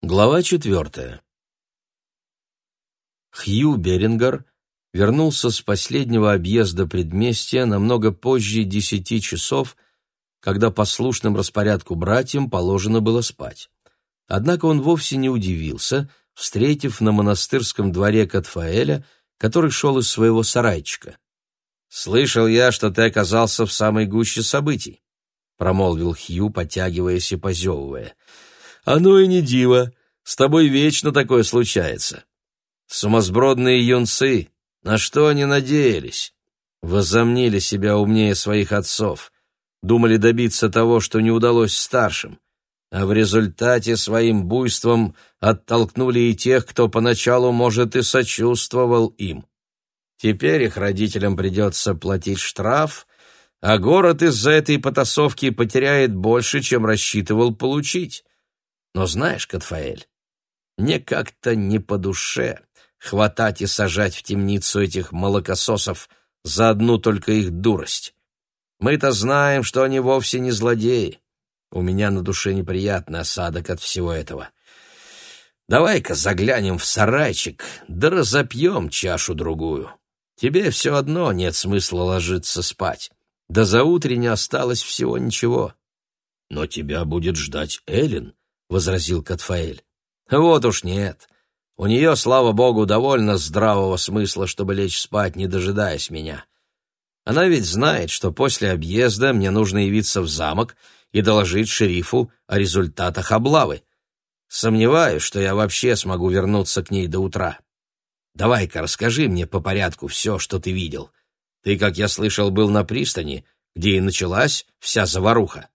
Глава четвертая. Хью Берингер вернулся с последнего объезда предместья намного позже десяти часов, когда послушным распорядку братьям положено было спать. Однако он вовсе не удивился, встретив на монастырском дворе Катфаэля, который шел из своего сарайчика. «Слышал я, что ты оказался в самой гуще событий», — промолвил Хью, потягиваясь и позевывая. «Оно и не диво. С тобой вечно такое случается. Сумасбродные юнцы, на что они надеялись? Возомнили себя умнее своих отцов, думали добиться того, что не удалось старшим, а в результате своим буйством оттолкнули и тех, кто поначалу, может, и сочувствовал им. Теперь их родителям придется платить штраф, а город из-за этой потасовки потеряет больше, чем рассчитывал получить. Но знаешь, Катфаэль, мне как-то не по душе хватать и сажать в темницу этих молокососов за одну только их дурость. Мы-то знаем, что они вовсе не злодеи. У меня на душе неприятный осадок от всего этого. Давай-ка заглянем в сарайчик, да разопьем чашу-другую. Тебе все одно нет смысла ложиться спать. До заутренне осталось всего ничего. — Но тебя будет ждать Эллен, — возразил Катфаэль. — Вот уж нет. У нее, слава богу, довольно здравого смысла, чтобы лечь спать, не дожидаясь меня. Она ведь знает, что после объезда мне нужно явиться в замок и доложить шерифу о результатах облавы. Сомневаюсь, что я вообще смогу вернуться к ней до утра. Давай-ка расскажи мне по порядку все, что ты видел. Ты, как я слышал, был на пристани, где и началась вся заваруха.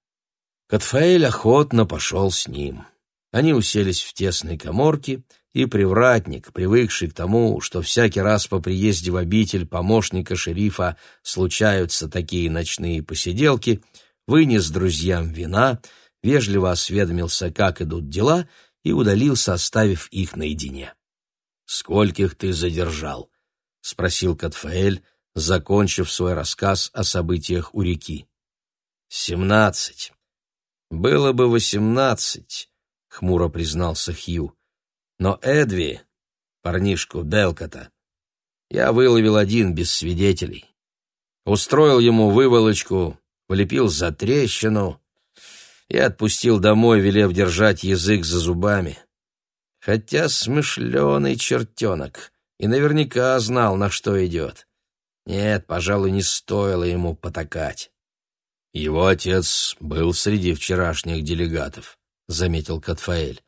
Катфаэль охотно пошел с ним. Они уселись в тесной коморке, и привратник, привыкший к тому, что всякий раз по приезде в обитель помощника шерифа случаются такие ночные посиделки, вынес друзьям вина, вежливо осведомился, как идут дела, и удалился, оставив их наедине. «Скольких ты задержал?» — спросил Катфаэль, закончив свой рассказ о событиях у реки. «Семнадцать. Было бы восемнадцать», — хмуро признался Хью. «Но Эдви, парнишку Белкота, я выловил один без свидетелей. Устроил ему выволочку, влепил за трещину и отпустил домой, велев держать язык за зубами. Хотя смышленый чертенок и наверняка знал, на что идет. Нет, пожалуй, не стоило ему потакать. «Его отец был среди вчерашних делегатов», — заметил Катфаэль.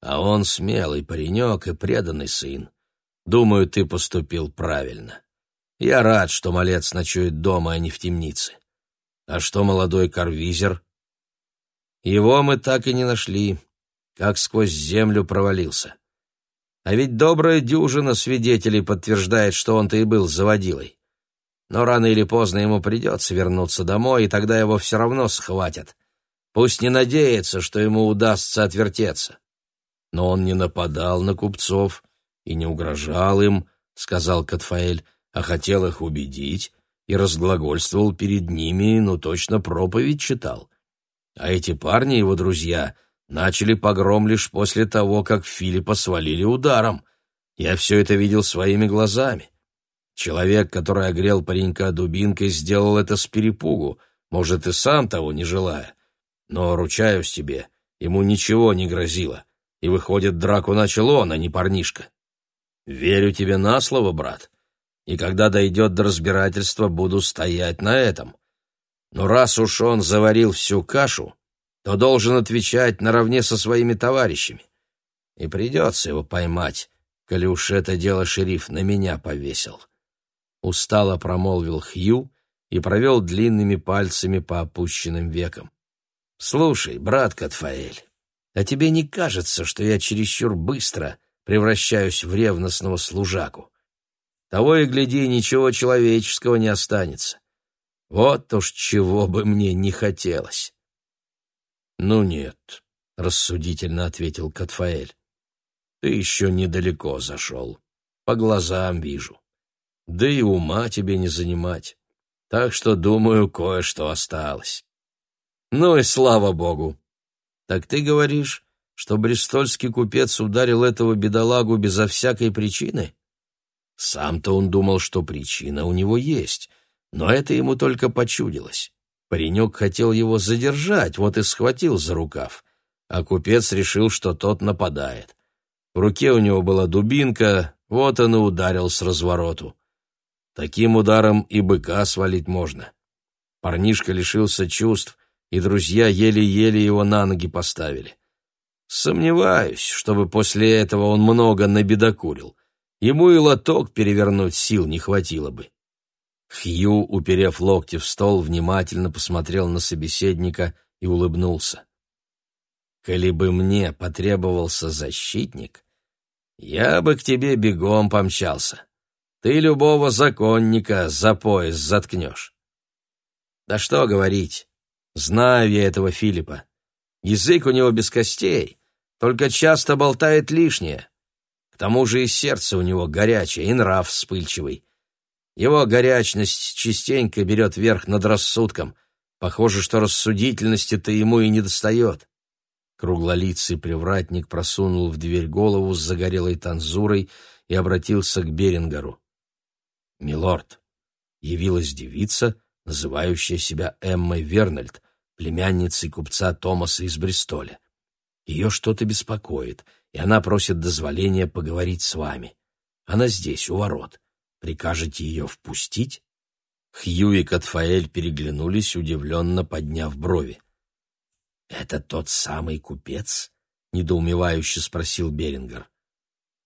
«А он смелый паренек и преданный сын. Думаю, ты поступил правильно. Я рад, что малец ночует дома, а не в темнице. А что молодой карвизер?» «Его мы так и не нашли как сквозь землю провалился. А ведь добрая дюжина свидетелей подтверждает, что он-то и был заводилой. Но рано или поздно ему придется вернуться домой, и тогда его все равно схватят. Пусть не надеется, что ему удастся отвертеться. Но он не нападал на купцов и не угрожал им, — сказал Катфаэль, — а хотел их убедить и разглагольствовал перед ними, но точно проповедь читал. А эти парни, его друзья — начали погром лишь после того, как Филиппа свалили ударом. Я все это видел своими глазами. Человек, который огрел паренька дубинкой, сделал это с перепугу, может, и сам того не желая. Но, ручаюсь тебе, ему ничего не грозило, и, выходит, драку начал он, а не парнишка. Верю тебе на слово, брат, и когда дойдет до разбирательства, буду стоять на этом. Но раз уж он заварил всю кашу, то должен отвечать наравне со своими товарищами. И придется его поймать, коли уж это дело шериф на меня повесил. Устало промолвил Хью и провел длинными пальцами по опущенным векам. «Слушай, брат Катфаэль, а тебе не кажется, что я чересчур быстро превращаюсь в ревностного служаку? Того и гляди, ничего человеческого не останется. Вот уж чего бы мне не хотелось». «Ну нет», — рассудительно ответил Катфаэль. «Ты еще недалеко зашел. По глазам вижу. Да и ума тебе не занимать. Так что, думаю, кое-что осталось». «Ну и слава богу! Так ты говоришь, что брестольский купец ударил этого бедолагу безо всякой причины? Сам-то он думал, что причина у него есть, но это ему только почудилось. Паренек хотел его задержать, вот и схватил за рукав, а купец решил, что тот нападает. В руке у него была дубинка, вот он и ударил с развороту. Таким ударом и быка свалить можно. Парнишка лишился чувств, и друзья еле-еле его на ноги поставили. Сомневаюсь, чтобы после этого он много набедокурил. Ему и лоток перевернуть сил не хватило бы. Хью, уперев локти в стол, внимательно посмотрел на собеседника и улыбнулся. «Коли бы мне потребовался защитник, я бы к тебе бегом помчался. Ты любого законника за пояс заткнешь». «Да что говорить, знаю я этого Филиппа. Язык у него без костей, только часто болтает лишнее. К тому же и сердце у него горячее, и нрав вспыльчивый. Его горячность частенько берет верх над рассудком. Похоже, что рассудительности-то ему и не достает. Круглолицый привратник просунул в дверь голову с загорелой танзурой и обратился к Берингеру. «Милорд, явилась девица, называющая себя Эммой Вернольд, племянницей купца Томаса из Бристоля. Ее что-то беспокоит, и она просит дозволения поговорить с вами. Она здесь, у ворот. Прикажете ее впустить?» Хью и Катфаэль переглянулись, удивленно подняв брови. «Это тот самый купец?» — недоумевающе спросил Берингер.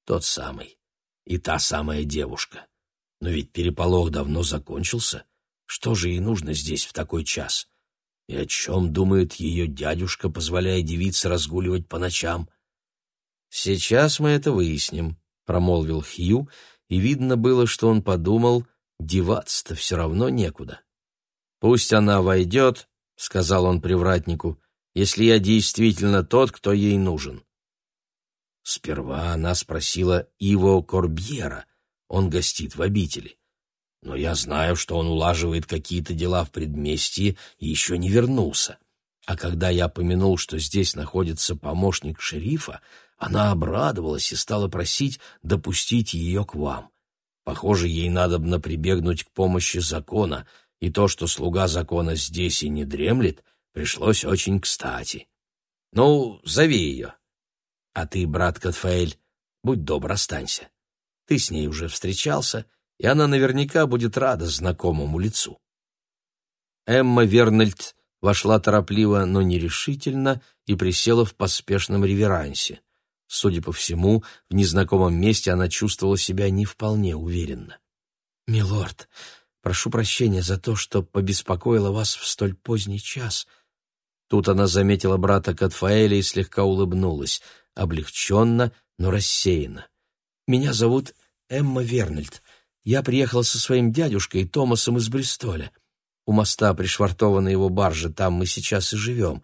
«Тот самый. И та самая девушка. Но ведь переполох давно закончился. Что же ей нужно здесь в такой час? И о чем думает ее дядюшка, позволяя девице разгуливать по ночам? «Сейчас мы это выясним», — промолвил Хью, и видно было, что он подумал, деваться-то все равно некуда. «Пусть она войдет», — сказал он привратнику, — «если я действительно тот, кто ей нужен». Сперва она спросила Иво Корбьера, он гостит в обители но я знаю, что он улаживает какие-то дела в предместье и еще не вернулся. А когда я помянул, что здесь находится помощник шерифа, она обрадовалась и стала просить допустить ее к вам. Похоже, ей надобно прибегнуть к помощи закона, и то, что слуга закона здесь и не дремлет, пришлось очень кстати. Ну, зови ее. А ты, брат Катфаэль, будь добр, останься. Ты с ней уже встречался — и она наверняка будет рада знакомому лицу. Эмма Вернольд вошла торопливо, но нерешительно и присела в поспешном реверансе. Судя по всему, в незнакомом месте она чувствовала себя не вполне уверенно. «Милорд, прошу прощения за то, что побеспокоила вас в столь поздний час». Тут она заметила брата Катфаэля и слегка улыбнулась, облегченно, но рассеянно. «Меня зовут Эмма Вернольд. Я приехал со своим дядюшкой Томасом из Бристоля. У моста пришвартована его баржа, там мы сейчас и живем.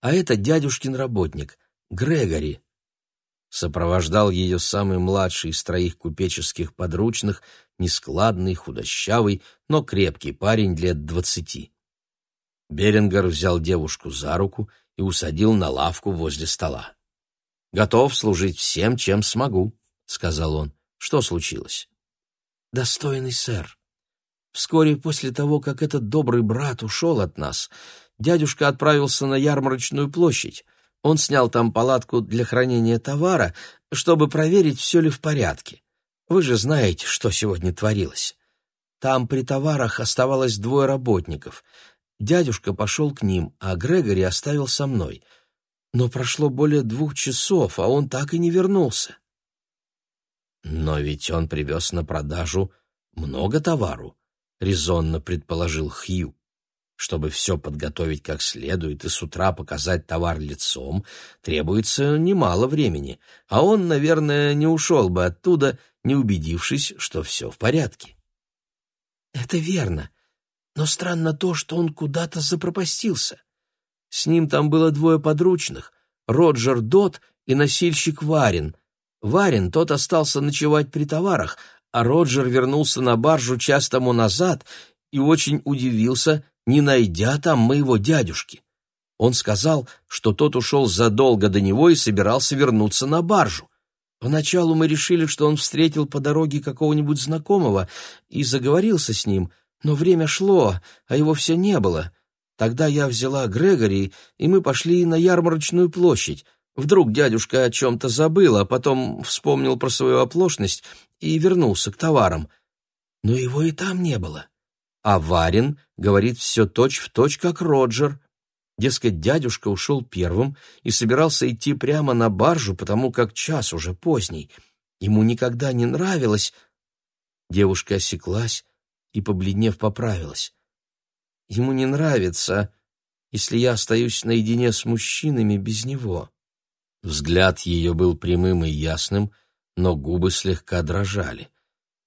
А это дядюшкин работник, Грегори. Сопровождал ее самый младший из троих купеческих подручных, нескладный, худощавый, но крепкий парень лет двадцати. Берингер взял девушку за руку и усадил на лавку возле стола. «Готов служить всем, чем смогу», — сказал он. «Что случилось?» достойный сэр. Вскоре после того, как этот добрый брат ушел от нас, дядюшка отправился на ярмарочную площадь. Он снял там палатку для хранения товара, чтобы проверить, все ли в порядке. Вы же знаете, что сегодня творилось. Там при товарах оставалось двое работников. Дядюшка пошел к ним, а Грегори оставил со мной. Но прошло более двух часов, а он так и не вернулся. Но ведь он привез на продажу много товару, резонно предположил Хью. Чтобы все подготовить как следует и с утра показать товар лицом, требуется немало времени, а он, наверное, не ушел бы оттуда, не убедившись, что все в порядке. Это верно, но странно то, что он куда-то запропастился. С ним там было двое подручных — Роджер Дот и носильщик Варин, Варин, тот остался ночевать при товарах, а Роджер вернулся на баржу час тому назад и очень удивился, не найдя там моего дядюшки. Он сказал, что тот ушел задолго до него и собирался вернуться на баржу. Поначалу мы решили, что он встретил по дороге какого-нибудь знакомого и заговорился с ним, но время шло, а его все не было. Тогда я взяла Грегори, и мы пошли на ярмарочную площадь. Вдруг дядюшка о чем-то забыл, а потом вспомнил про свою оплошность и вернулся к товарам. Но его и там не было. А Варин говорит все точь-в-точь, точь, как Роджер. Дескать, дядюшка ушел первым и собирался идти прямо на баржу, потому как час уже поздний. Ему никогда не нравилось... Девушка осеклась и, побледнев, поправилась. Ему не нравится, если я остаюсь наедине с мужчинами без него. Взгляд ее был прямым и ясным, но губы слегка дрожали.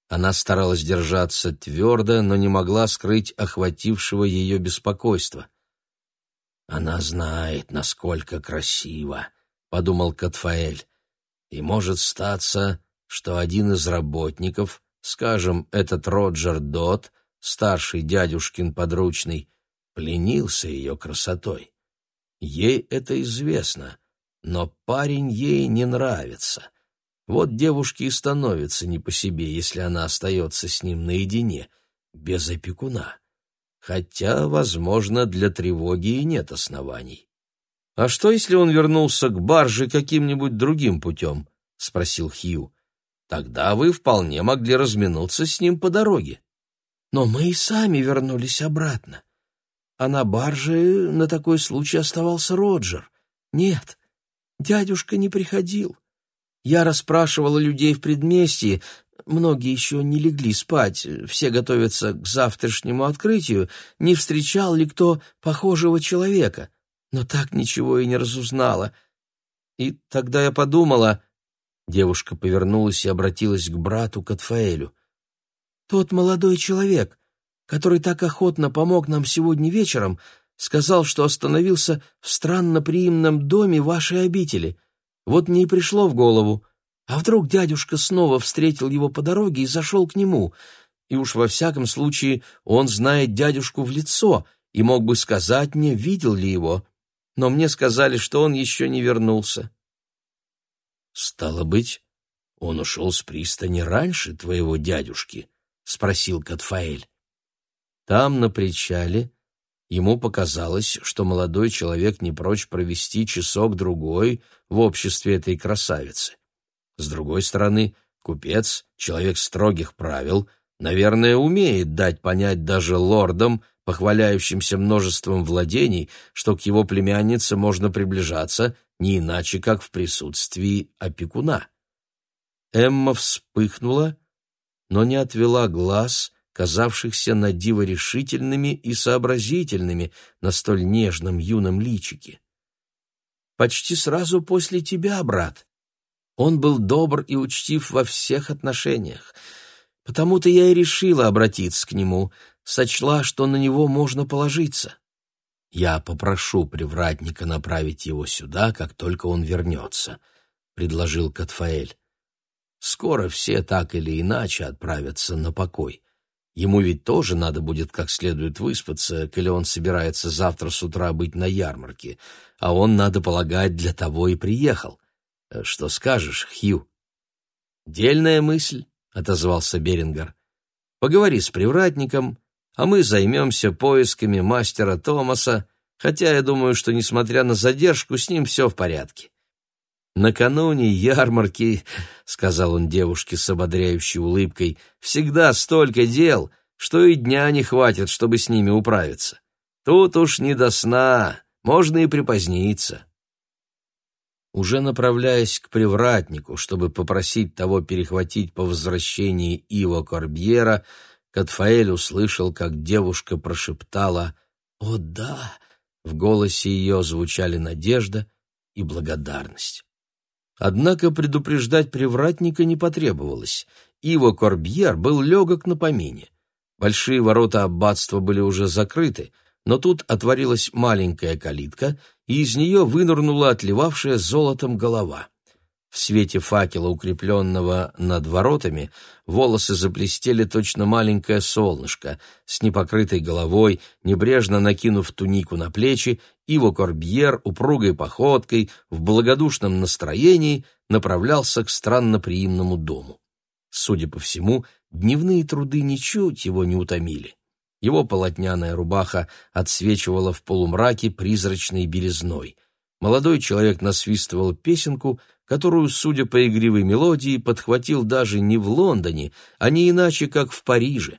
Она старалась держаться твердо, но не могла скрыть охватившего ее беспокойства. «Она знает, насколько красиво», — подумал Катфаэль. «И может статься, что один из работников, скажем, этот Роджер Дот, старший дядюшкин подручный, пленился ее красотой. Ей это известно, но парень ей не нравится. Вот девушке и становится не по себе, если она остается с ним наедине, без опекуна. Хотя, возможно, для тревоги и нет оснований. «А что, если он вернулся к барже каким-нибудь другим путем?» — спросил Хью. «Тогда вы вполне могли разминуться с ним по дороге». «Но мы и сами вернулись обратно. А на барже на такой случай оставался Роджер. Нет, дядюшка не приходил. Я расспрашивала людей в предместье, многие еще не легли спать, все готовятся к завтрашнему открытию, не встречал ли кто похожего человека, но так ничего и не разузнала. И тогда я подумала... Девушка повернулась и обратилась к брату Катфаэлю. «Тот молодой человек, который так охотно помог нам сегодня вечером, сказал, что остановился в странно приимном доме вашей обители. Вот мне и пришло в голову, а вдруг дядюшка снова встретил его по дороге и зашел к нему, и уж во всяком случае он знает дядюшку в лицо и мог бы сказать мне, видел ли его, но мне сказали, что он еще не вернулся. «Стало быть, он ушел с пристани раньше твоего дядюшки?» — спросил Катфаэль. Там, на причале, Ему показалось, что молодой человек не прочь провести часок-другой в обществе этой красавицы. С другой стороны, купец, человек строгих правил, наверное, умеет дать понять даже лордам, похваляющимся множеством владений, что к его племяннице можно приближаться не иначе, как в присутствии опекуна. Эмма вспыхнула, но не отвела глаз казавшихся на диво решительными и сообразительными на столь нежном юном личике. «Почти сразу после тебя, брат. Он был добр и учтив во всех отношениях. Потому-то я и решила обратиться к нему, сочла, что на него можно положиться. Я попрошу привратника направить его сюда, как только он вернется», — предложил Катфаэль. «Скоро все так или иначе отправятся на покой. Ему ведь тоже надо будет как следует выспаться, коли он собирается завтра с утра быть на ярмарке, а он, надо полагать, для того и приехал. Э, что скажешь, Хью? Дельная мысль, — отозвался Берингер. Поговори с привратником, а мы займемся поисками мастера Томаса, хотя я думаю, что, несмотря на задержку, с ним все в порядке. «Накануне ярмарки, — сказал он девушке с ободряющей улыбкой, — всегда столько дел, что и дня не хватит, чтобы с ними управиться. Тут уж не до сна, можно и припоздниться». Уже направляясь к привратнику, чтобы попросить того перехватить по возвращении Иво Корбьера, Катфаэль услышал, как девушка прошептала «О да!» В голосе ее звучали надежда и благодарность. Однако предупреждать привратника не потребовалось. Иво Корбьер был легок на помине. Большие ворота аббатства были уже закрыты, но тут отворилась маленькая калитка, и из нее вынырнула отливавшая золотом голова. В свете факела, укрепленного над воротами, волосы заблестели точно маленькое солнышко. С непокрытой головой, небрежно накинув тунику на плечи, Иво Корбьер упругой походкой, в благодушном настроении направлялся к странноприимному дому. Судя по всему, дневные труды ничуть его не утомили. Его полотняная рубаха отсвечивала в полумраке призрачной белизной. Молодой человек насвистывал песенку — которую, судя по игривой мелодии, подхватил даже не в Лондоне, а не иначе, как в Париже.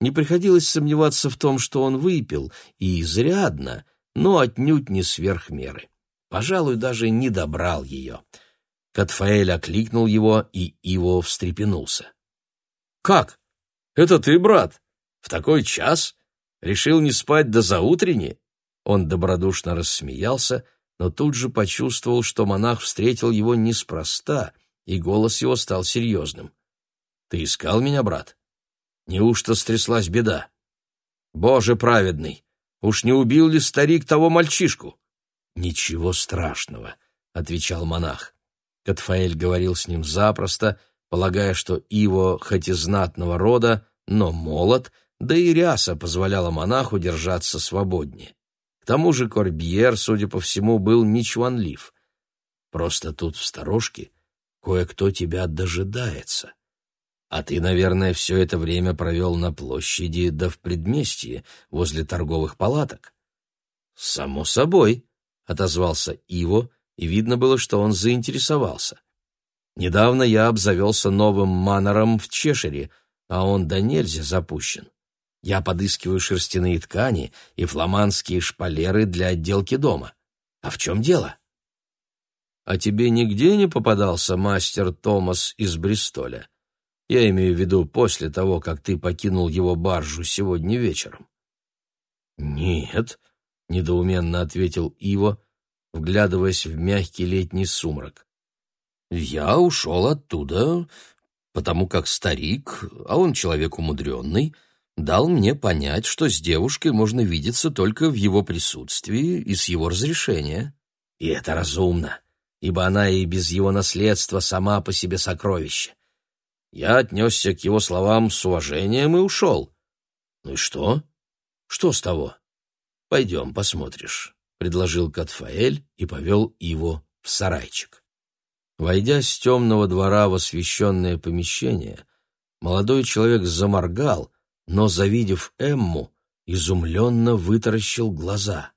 Не приходилось сомневаться в том, что он выпил, и изрядно, но отнюдь не сверх меры. Пожалуй, даже не добрал ее. Катфаэль окликнул его, и Иво встрепенулся. «Как? Это ты, брат? В такой час? Решил не спать до заутренни?» Он добродушно рассмеялся, — но тут же почувствовал, что монах встретил его неспроста, и голос его стал серьезным. «Ты искал меня, брат? Неужто стряслась беда? Боже праведный, уж не убил ли старик того мальчишку?» «Ничего страшного», — отвечал монах. Катфаэль говорил с ним запросто, полагая, что Иво хоть и знатного рода, но молод, да и ряса позволяла монаху держаться свободнее. К тому же Корбьер, судя по всему, был не чванлив. Просто тут в сторожке кое-кто тебя дожидается. А ты, наверное, все это время провел на площади да в предместье, возле торговых палаток. Само собой, — отозвался Иво, и видно было, что он заинтересовался. Недавно я обзавелся новым манором в Чешире, а он до нельзя запущен. Я подыскиваю шерстяные ткани и фламандские шпалеры для отделки дома. А в чем дело? А тебе нигде не попадался мастер Томас из Бристоля? Я имею в виду после того, как ты покинул его баржу сегодня вечером. Нет, недоуменно ответил Иво, вглядываясь в мягкий летний сумрак. Я ушел оттуда, потому как старик, а он человек умудренный, дал мне понять, что с девушкой можно видеться только в его присутствии и с его разрешения. И это разумно, ибо она и без его наследства сама по себе сокровище. Я отнесся к его словам с уважением и ушел. Ну и что? Что с того? Пойдем, посмотришь, — предложил Катфаэль и повел его в сарайчик. Войдя с темного двора в освещенное помещение, молодой человек заморгал — но, завидев Эмму, изумленно вытаращил глаза.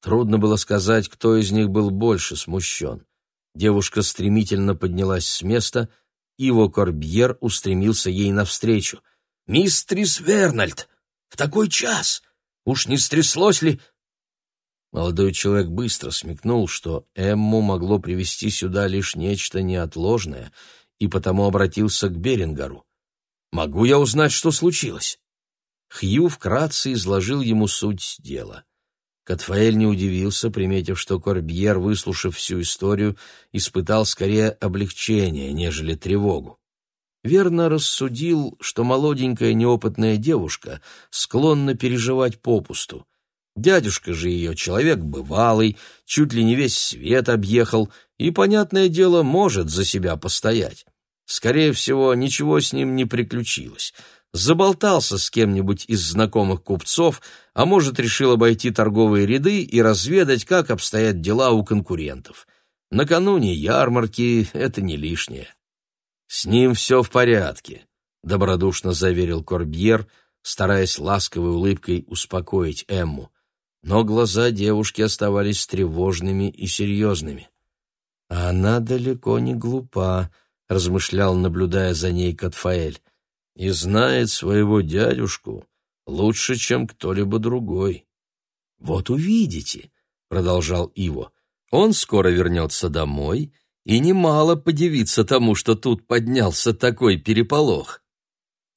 Трудно было сказать, кто из них был больше смущен. Девушка стремительно поднялась с места, Иво Корбьер устремился ей навстречу. «Мистрис Вернальд! В такой час! Уж не стряслось ли...» Молодой человек быстро смекнул, что Эмму могло привести сюда лишь нечто неотложное, и потому обратился к Берингару. Могу я узнать, что случилось?» Хью вкратце изложил ему суть дела. Катфаэль не удивился, приметив, что Корбьер, выслушав всю историю, испытал скорее облегчение, нежели тревогу. Верно рассудил, что молоденькая неопытная девушка склонна переживать попусту. Дядюшка же ее человек бывалый, чуть ли не весь свет объехал, и, понятное дело, может за себя постоять. Скорее всего, ничего с ним не приключилось. Заболтался с кем-нибудь из знакомых купцов, а может, решил обойти торговые ряды и разведать, как обстоят дела у конкурентов. Накануне ярмарки это не лишнее. «С ним все в порядке», — добродушно заверил Корбьер, стараясь ласковой улыбкой успокоить Эмму. Но глаза девушки оставались тревожными и серьезными. «А она далеко не глупа», размышлял, наблюдая за ней Катфаэль, и знает своего дядюшку лучше, чем кто-либо другой. Вот увидите, продолжал Иво. Он скоро вернется домой и немало подивится тому, что тут поднялся такой переполох.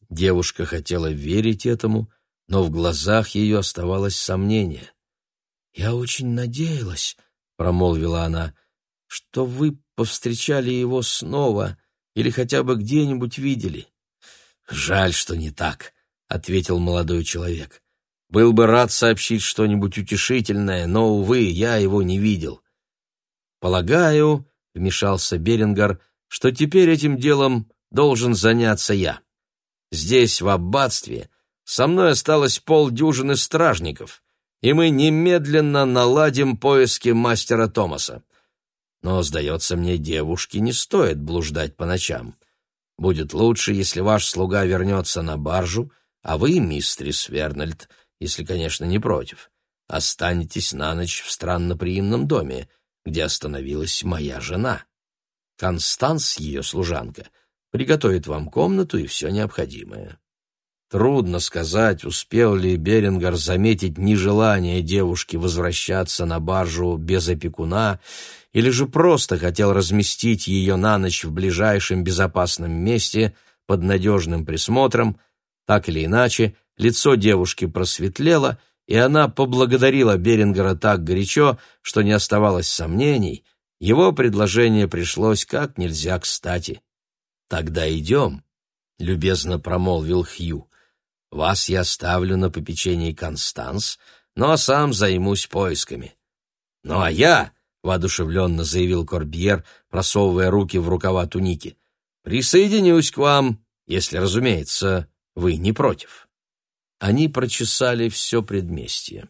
Девушка хотела верить этому, но в глазах ее оставалось сомнение. «Я очень надеялась», — промолвила она, — «что вы повстречали его снова или хотя бы где-нибудь видели?» «Жаль, что не так», — ответил молодой человек. «Был бы рад сообщить что-нибудь утешительное, но, увы, я его не видел. Полагаю, вмешался Берингар, что теперь этим делом должен заняться я. Здесь, в аббатстве, со мной осталось полдюжины стражников, и мы немедленно наладим поиски мастера Томаса. Но, сдается мне, девушке не стоит блуждать по ночам. Будет лучше, если ваш слуга вернется на баржу, а вы, мистрис Вернольд, если, конечно, не против, останетесь на ночь в странноприимном доме, где остановилась моя жена. Констанс, ее служанка, приготовит вам комнату и все необходимое. Трудно сказать, успел ли Берингер заметить нежелание девушки возвращаться на баржу без опекуна, или же просто хотел разместить ее на ночь в ближайшем безопасном месте под надежным присмотром. Так или иначе, лицо девушки просветлело, и она поблагодарила Берингера так горячо, что не оставалось сомнений, его предложение пришлось как нельзя кстати. «Тогда идем», — любезно промолвил Хью. «Вас я оставлю на попечении Констанс, но сам займусь поисками». «Ну а я», — воодушевленно заявил Корбьер, просовывая руки в рукава туники, «присоединюсь к вам, если, разумеется, вы не против». Они прочесали все предместье.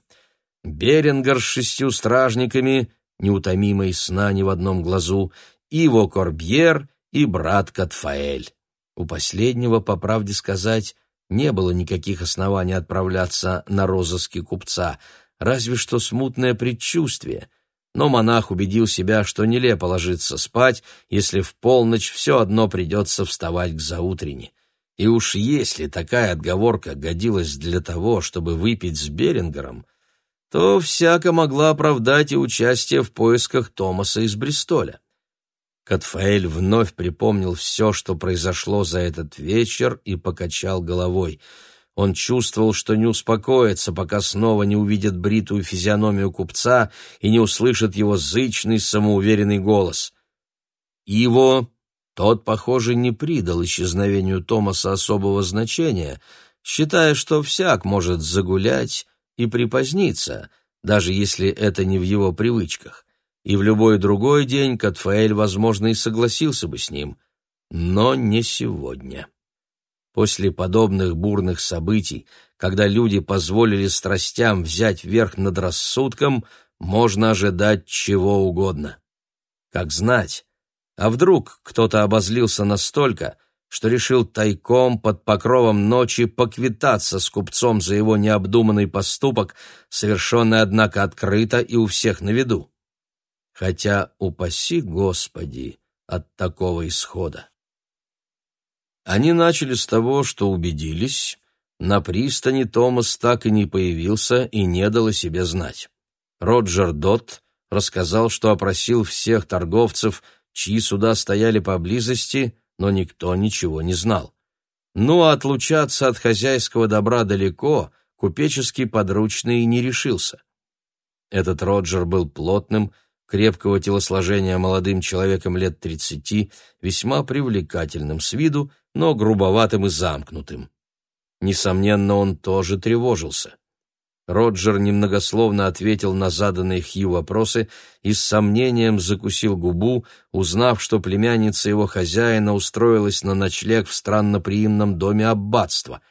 Берингер с шестью стражниками, неутомимый сна ни в одном глазу, Иво Корбьер и брат Катфаэль. У последнего, по правде сказать, не было никаких оснований отправляться на розыски купца, разве что смутное предчувствие. Но монах убедил себя, что нелепо ложиться спать, если в полночь все одно придется вставать к заутренне. И уж если такая отговорка годилась для того, чтобы выпить с Берингером, то всяко могла оправдать и участие в поисках Томаса из Бристоля. Катфаэль вновь припомнил все, что произошло за этот вечер, и покачал головой. Он чувствовал, что не успокоится, пока снова не увидит бритую физиономию купца и не услышит его зычный, самоуверенный голос. Его тот, похоже, не придал исчезновению Томаса особого значения, считая, что всяк может загулять и припоздниться, даже если это не в его привычках. И в любой другой день Катфаэль, возможно, и согласился бы с ним, но не сегодня. После подобных бурных событий, когда люди позволили страстям взять верх над рассудком, можно ожидать чего угодно. Как знать, а вдруг кто-то обозлился настолько, что решил тайком под покровом ночи поквитаться с купцом за его необдуманный поступок, совершенный, однако, открыто и у всех на виду. Хотя, упаси Господи, от такого исхода. Они начали с того, что убедились, на пристани Томас так и не появился и не дал о себе знать. Роджер Дот рассказал, что опросил всех торговцев, чьи суда стояли поблизости, но никто ничего не знал. Ну, а отлучаться от хозяйского добра далеко купеческий подручный не решился. Этот Роджер был плотным, крепкого телосложения молодым человеком лет тридцати, весьма привлекательным с виду, но грубоватым и замкнутым. Несомненно, он тоже тревожился. Роджер немногословно ответил на заданные Хью вопросы и с сомнением закусил губу, узнав, что племянница его хозяина устроилась на ночлег в странноприимном доме аббатства.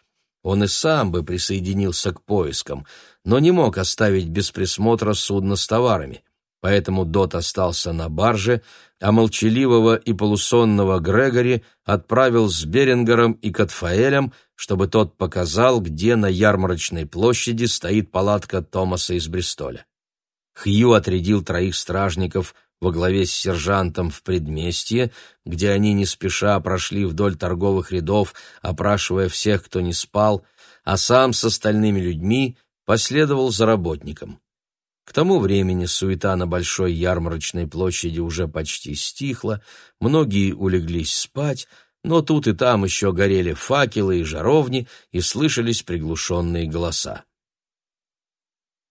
Он и сам бы присоединился к поискам, но не мог оставить без присмотра судно с товарами. Поэтому Дот остался на барже, а молчаливого и полусонного Грегори отправил с Берингером и Катфаэлем, чтобы тот показал, где на ярмарочной площади стоит палатка Томаса из Бристоля. Хью отрядил троих стражников во главе с сержантом в предместье, где они не спеша прошли вдоль торговых рядов, опрашивая всех, кто не спал, а сам с остальными людьми последовал за работником. К тому времени суета на большой ярмарочной площади уже почти стихла, многие улеглись спать, но тут и там еще горели факелы и жаровни, и слышались приглушенные голоса.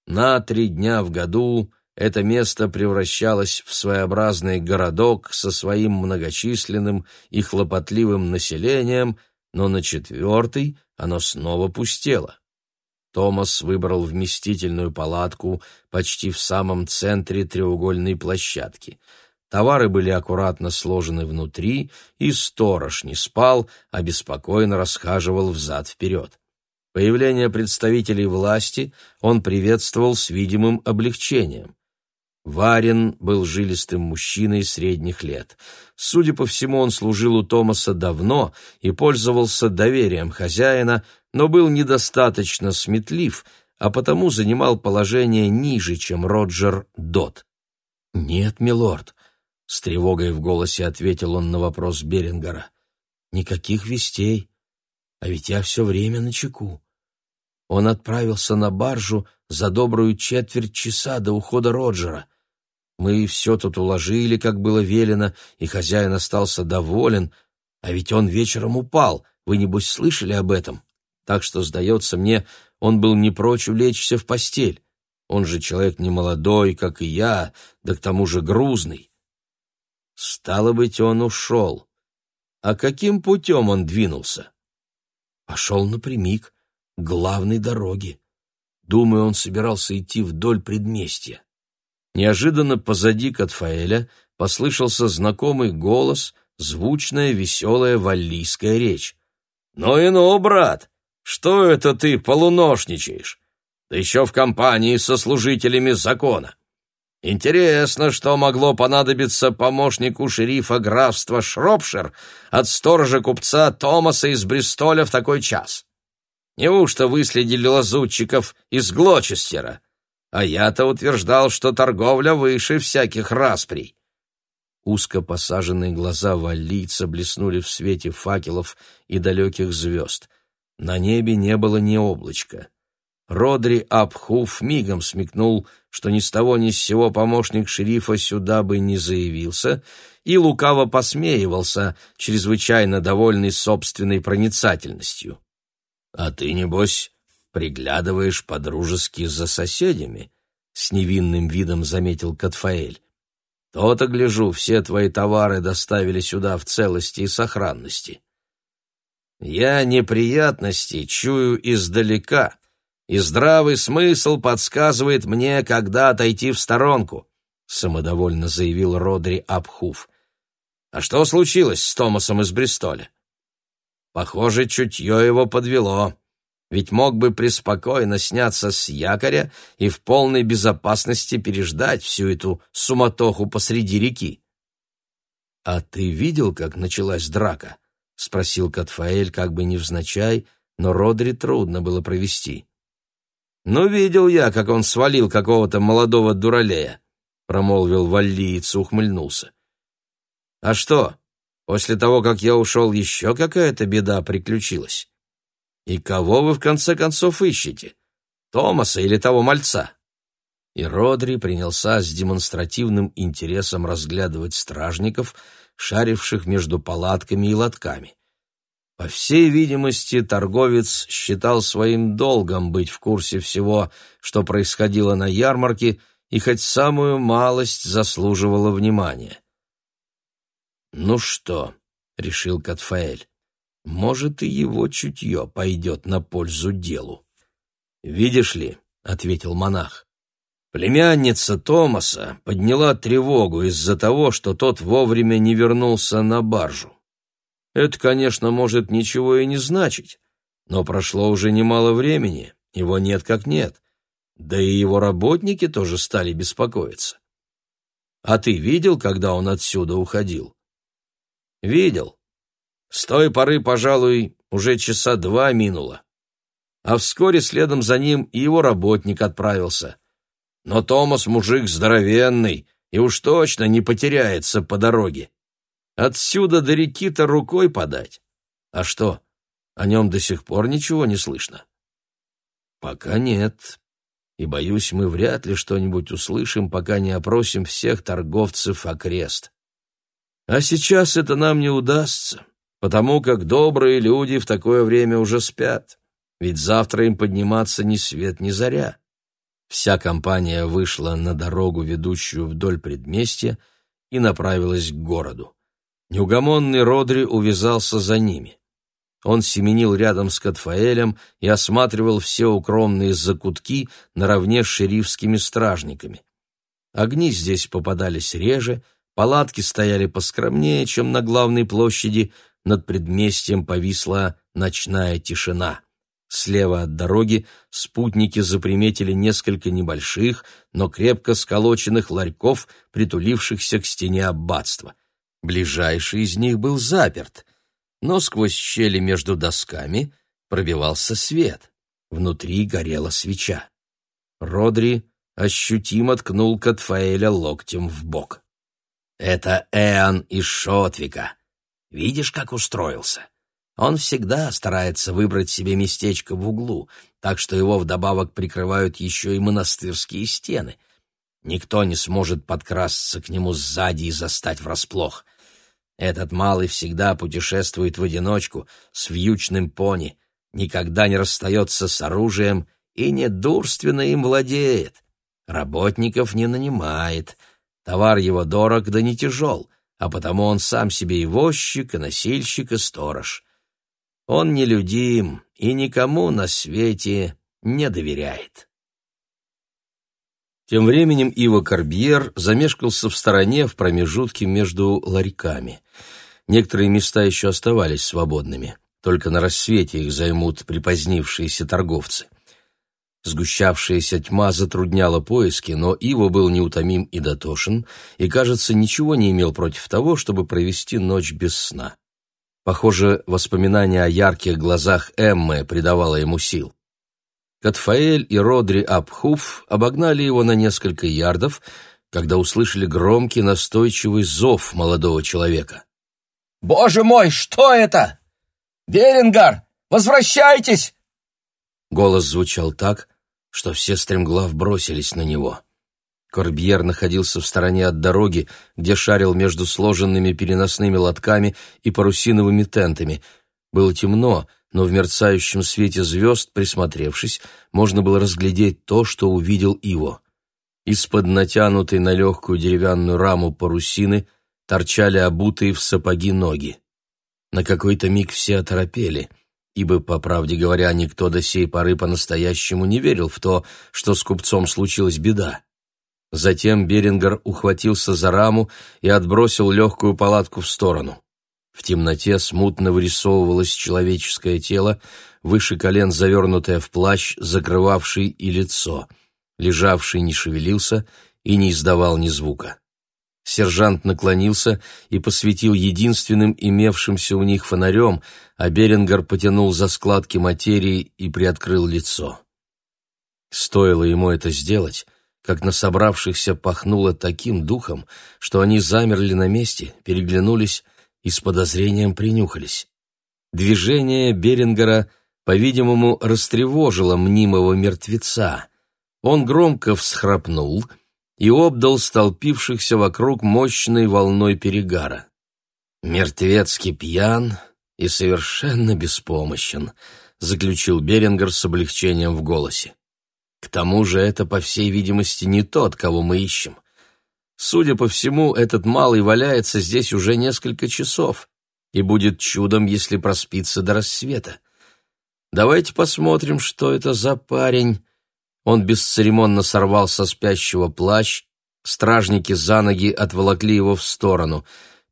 На три дня в году это место превращалось в своеобразный городок со своим многочисленным и хлопотливым населением, но на четвертый оно снова пустело. Томас выбрал вместительную палатку почти в самом центре треугольной площадки. Товары были аккуратно сложены внутри, и сторож не спал, а беспокойно расхаживал взад-вперед. Появление представителей власти он приветствовал с видимым облегчением. Варин был жилистым мужчиной средних лет. Судя по всему, он служил у Томаса давно и пользовался доверием хозяина, но был недостаточно сметлив, а потому занимал положение ниже, чем Роджер Дот. «Нет, милорд», — с тревогой в голосе ответил он на вопрос Берингера, — «никаких вестей, а ведь я все время на чеку. Он отправился на баржу за добрую четверть часа до ухода Роджера. Мы все тут уложили, как было велено, и хозяин остался доволен, а ведь он вечером упал, вы, небось, слышали об этом? Так что, сдается мне, он был не прочь улечься в постель. Он же человек не молодой, как и я, да к тому же грузный. Стало быть, он ушел. А каким путем он двинулся? Пошел напрямик, к главной дороге. Думаю, он собирался идти вдоль предместья. Неожиданно позади Катфаэля послышался знакомый голос, звучная, веселая валлийская речь. «Ну и ну, брат, что это ты полуношничаешь? Да еще в компании со служителями закона. Интересно, что могло понадобиться помощнику шерифа графства Шропшир от сторожа купца Томаса из Бристоля в такой час. Неужто выследили лазутчиков из Глочестера? А я-то утверждал, что торговля выше всяких расприй. Узко посаженные глаза валлийца блеснули в свете факелов и далеких звезд. На небе не было ни облачка. Родри Абхуф мигом смекнул, что ни с того ни с сего помощник шерифа сюда бы не заявился, и лукаво посмеивался, чрезвычайно довольный собственной проницательностью. «А ты, небось, приглядываешь по-дружески за соседями?» — с невинным видом заметил Катфаэль. «То-то, гляжу, все твои товары доставили сюда в целости и сохранности. Я неприятности чую издалека, и здравый смысл подсказывает мне, когда отойти в сторонку», — самодовольно заявил Родри Абхуф. «А что случилось с Томасом из Бристоля?» Похоже, чутье его подвело, ведь мог бы преспокойно сняться с якоря и в полной безопасности переждать всю эту суматоху посреди реки. — А ты видел, как началась драка? — спросил Катфаэль как бы невзначай, но Родри трудно было провести. — Ну, видел я, как он свалил какого-то молодого дуралея, — промолвил Валлиец и ухмыльнулся. — А что, После того, как я ушел, еще какая-то беда приключилась. И кого вы в конце концов ищете? Томаса или того мальца?» И Родри принялся с демонстративным интересом разглядывать стражников, шаривших между палатками и лотками. По всей видимости, торговец считал своим долгом быть в курсе всего, что происходило на ярмарке, и хоть самую малость заслуживало внимания. «Ну что?» — решил Катфаэль. «Может, и его чутье пойдет на пользу делу». «Видишь ли», — ответил монах, — «племянница Томаса подняла тревогу из-за того, что тот вовремя не вернулся на баржу. Это, конечно, может ничего и не значить, но прошло уже немало времени, его нет как нет, да и его работники тоже стали беспокоиться. А ты видел, когда он отсюда уходил?» Видел. С той поры, пожалуй, уже часа два минуло. А вскоре следом за ним и его работник отправился. Но Томас мужик здоровенный и уж точно не потеряется по дороге. Отсюда до реки-то рукой подать. А что, о нем до сих пор ничего не слышно? Пока нет. И, боюсь, мы вряд ли что-нибудь услышим, пока не опросим всех торговцев окрест. А сейчас это нам не удастся, потому как добрые люди в такое время уже спят, ведь завтра им подниматься ни свет ни заря. Вся компания вышла на дорогу, ведущую вдоль предместья, и направилась к городу. Неугомонный Родри увязался за ними. Он семенил рядом с Катфаэлем и осматривал все укромные закутки наравне с шерифскими стражниками. Огни здесь попадались реже, Палатки стояли поскромнее, чем на главной площади, над предместьем повисла ночная тишина. Слева от дороги спутники заприметили несколько небольших, но крепко сколоченных ларьков, притулившихся к стене аббатства. Ближайший из них был заперт, но сквозь щели между досками пробивался свет. Внутри горела свеча. Родри ощутимо ткнул Катфаэля локтем в бок. «Это Эан из Шотвика. Видишь, как устроился? Он всегда старается выбрать себе местечко в углу, так что его вдобавок прикрывают еще и монастырские стены. Никто не сможет подкрасться к нему сзади и застать врасплох. Этот малый всегда путешествует в одиночку, с вьючным пони, никогда не расстается с оружием и недурственно им владеет. Работников не нанимает, товар его дорог да не тяжел, а потому он сам себе и возчик, и носильщик, и сторож. Он нелюдим и никому на свете не доверяет. Тем временем Ива Корбьер замешкался в стороне в промежутке между ларьками. Некоторые места еще оставались свободными, только на рассвете их займут припозднившиеся торговцы. Сгущавшаяся тьма затрудняла поиски, но Ива был неутомим и дотошен, и, кажется, ничего не имел против того, чтобы провести ночь без сна. Похоже, воспоминание о ярких глазах Эммы придавало ему сил. Катфаэль и Родри Абхуф обогнали его на несколько ярдов, когда услышали громкий настойчивый зов молодого человека. «Боже мой, что это? Берингар, возвращайтесь!» Голос звучал так, что все стремглав бросились на него. Корбьер находился в стороне от дороги, где шарил между сложенными переносными лотками и парусиновыми тентами. Было темно, но в мерцающем свете звезд, присмотревшись, можно было разглядеть то, что увидел Иво. Из-под натянутой на легкую деревянную раму парусины торчали обутые в сапоги ноги. На какой-то миг все оторопели, ибо, по правде говоря, никто до сей поры по-настоящему не верил в то, что с купцом случилась беда. Затем Берингер ухватился за раму и отбросил легкую палатку в сторону. В темноте смутно вырисовывалось человеческое тело, выше колен завернутое в плащ, закрывавший и лицо. Лежавший не шевелился и не издавал ни звука. Сержант наклонился и посветил единственным имевшимся у них фонарем, а Берингер потянул за складки материи и приоткрыл лицо. Стоило ему это сделать, как на собравшихся пахнуло таким духом, что они замерли на месте, переглянулись и с подозрением принюхались. Движение Берингера, по-видимому, растревожило мнимого мертвеца. Он громко всхрапнул и обдал столпившихся вокруг мощной волной перегара. «Мертвецкий пьян и совершенно беспомощен», — заключил Берингер с облегчением в голосе. К тому же это, по всей видимости, не тот, кого мы ищем. Судя по всему, этот малый валяется здесь уже несколько часов, и будет чудом, если проспится до рассвета. Давайте посмотрим, что это за парень. Он бесцеремонно сорвал со спящего плащ, стражники за ноги отволокли его в сторону.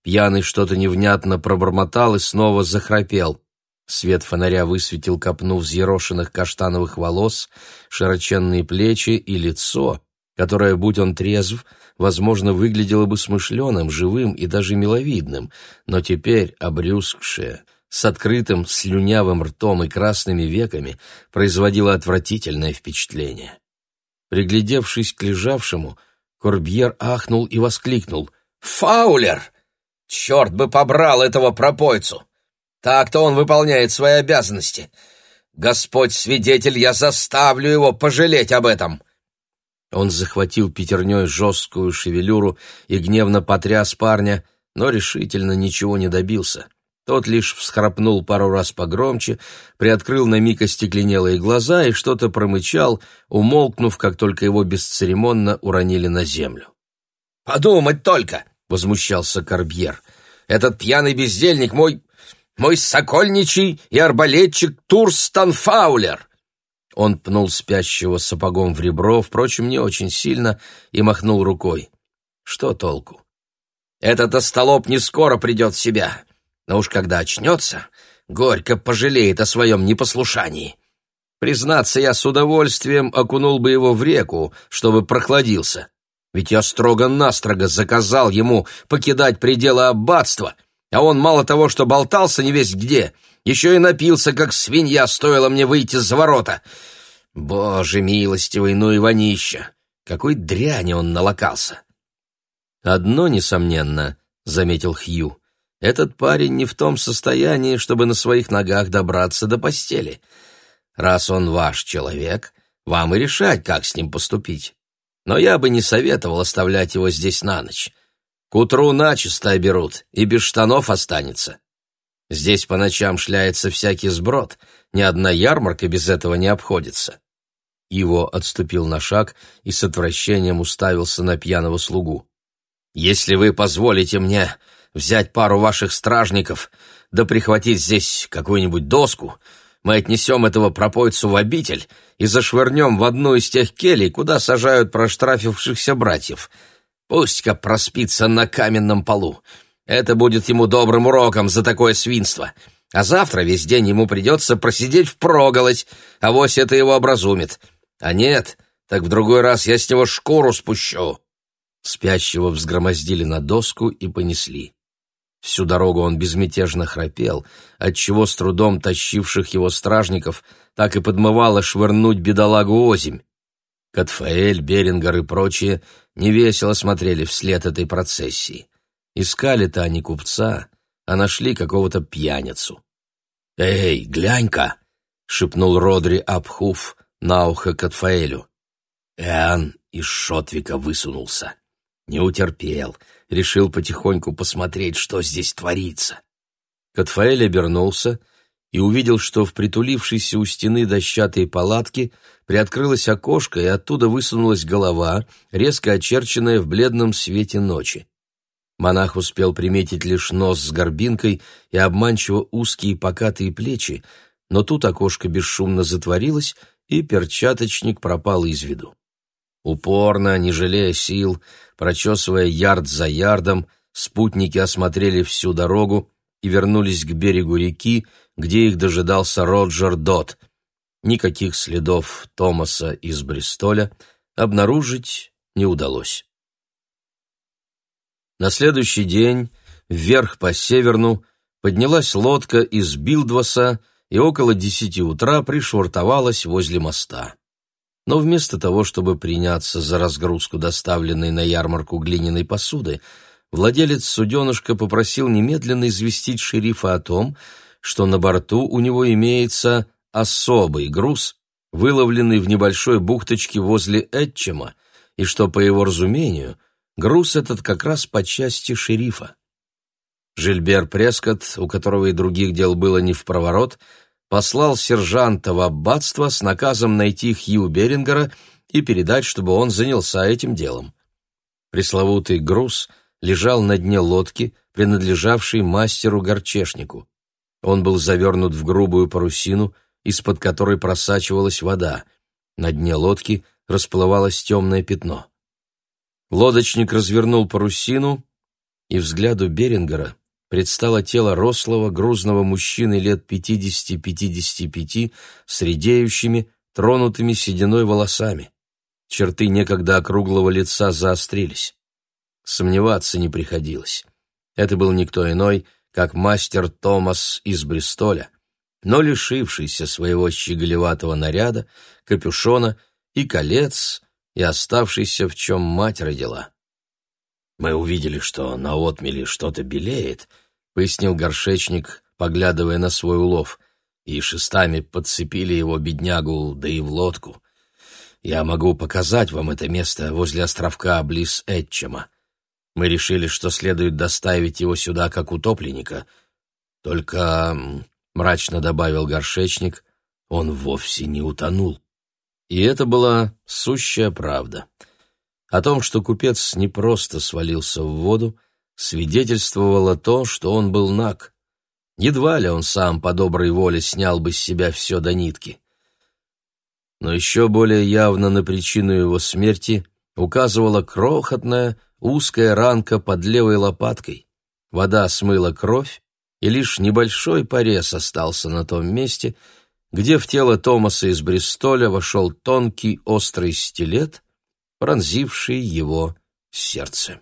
Пьяный что-то невнятно пробормотал и снова захрапел. Свет фонаря высветил копну взъерошенных каштановых волос, широченные плечи и лицо, которое, будь он трезв, возможно, выглядело бы смышленым, живым и даже миловидным, но теперь, обрюзгшее, с открытым слюнявым ртом и красными веками, производило отвратительное впечатление. Приглядевшись к лежавшему, Корбьер ахнул и воскликнул. «Фаулер! Черт бы побрал этого пропойцу!» Так-то он выполняет свои обязанности. Господь свидетель, я заставлю его пожалеть об этом. Он захватил пятерней жесткую шевелюру и гневно потряс парня, но решительно ничего не добился. Тот лишь всхрапнул пару раз погромче, приоткрыл на миг остекленелые глаза и что-то промычал, умолкнув, как только его бесцеремонно уронили на землю. «Подумать только!» — возмущался Корбьер. «Этот пьяный бездельник мой мой сокольничий и арбалетчик Турстан Фаулер!» Он пнул спящего сапогом в ребро, впрочем, не очень сильно, и махнул рукой. Что толку? Этот остолоп не скоро придет в себя, но уж когда очнется, горько пожалеет о своем непослушании. Признаться, я с удовольствием окунул бы его в реку, чтобы прохладился. Ведь я строго-настрого заказал ему покидать пределы аббатства, а он мало того, что болтался не весь где, еще и напился, как свинья, стоило мне выйти за ворота. Боже милостивый, ну и вонища! Какой дряни он налокался! «Одно, несомненно», — заметил Хью, — «этот парень не в том состоянии, чтобы на своих ногах добраться до постели. Раз он ваш человек, вам и решать, как с ним поступить. Но я бы не советовал оставлять его здесь на ночь. К утру начисто оберут, и без штанов останется. Здесь по ночам шляется всякий сброд, ни одна ярмарка без этого не обходится». Его отступил на шаг и с отвращением уставился на пьяного слугу. Если вы позволите мне взять пару ваших стражников, да прихватить здесь какую-нибудь доску, мы отнесем этого пропойцу в обитель и зашвырнем в одну из тех келей, куда сажают проштрафившихся братьев. Пусть-ка проспится на каменном полу. Это будет ему добрым уроком за такое свинство. А завтра весь день ему придется просидеть впроголодь, а вось это его образумит. А нет, так в другой раз я с него шкуру спущу. Спящего взгромоздили на доску и понесли. Всю дорогу он безмятежно храпел, отчего с трудом тащивших его стражников так и подмывало швырнуть бедолагу озимь. Катфаэль, Берингер и прочие невесело смотрели вслед этой процессии. Искали-то они купца, а нашли какого-то пьяницу. «Эй, глянь-ка!» — шепнул Родри Абхуф на ухо Катфаэлю. Эан из Шотвика высунулся. Не утерпел, решил потихоньку посмотреть, что здесь творится. Катфаэль обернулся и увидел, что в притулившейся у стены дощатой палатке приоткрылось окошко, и оттуда высунулась голова, резко очерченная в бледном свете ночи. Монах успел приметить лишь нос с горбинкой и обманчиво узкие покатые плечи, но тут окошко бесшумно затворилось, и перчаточник пропал из виду. Упорно, не жалея сил, прочесывая ярд за ярдом, спутники осмотрели всю дорогу и вернулись к берегу реки, где их дожидался Роджер Дот. Никаких следов Томаса из Бристоля обнаружить не удалось. На следующий день вверх по северну поднялась лодка из Билдваса и около десяти утра пришвартовалась возле моста. Но вместо того, чтобы приняться за разгрузку доставленной на ярмарку глиняной посуды, владелец суденышка попросил немедленно известить шерифа о том, что на борту у него имеется особый груз, выловленный в небольшой бухточке возле Этчема, и что, по его разумению, груз этот как раз по части шерифа. Жильбер Прескотт, у которого и других дел было не в проворот, послал сержанта в аббатство с наказом найти Хью Берингера и передать, чтобы он занялся этим делом. Пресловутый груз лежал на дне лодки, принадлежавшей мастеру-горчешнику. Он был завернут в грубую парусину, из-под которой просачивалась вода. На дне лодки расплывалось темное пятно. Лодочник развернул парусину, и взгляду Берингера предстало тело рослого, грузного мужчины лет пятидесяти-пятидесяти пяти с редеющими, тронутыми сединой волосами. Черты некогда округлого лица заострились. Сомневаться не приходилось. Это был никто иной, как мастер Томас из Бристоля, но лишившийся своего щеголеватого наряда, капюшона и колец, и оставшийся в чем мать родила. Мы увидели, что на отмеле что-то белеет, — пояснил горшечник, поглядывая на свой улов, и шестами подцепили его беднягу, да и в лодку. Я могу показать вам это место возле островка близ Этчема. Мы решили, что следует доставить его сюда как утопленника. Только, — мрачно добавил горшечник, — он вовсе не утонул. И это была сущая правда. О том, что купец не просто свалился в воду, — свидетельствовало то, что он был наг. Едва ли он сам по доброй воле снял бы с себя все до нитки. Но еще более явно на причину его смерти указывала крохотная, узкая ранка под левой лопаткой. Вода смыла кровь, и лишь небольшой порез остался на том месте, где в тело Томаса из Бристоля вошел тонкий острый стилет, пронзивший его сердце.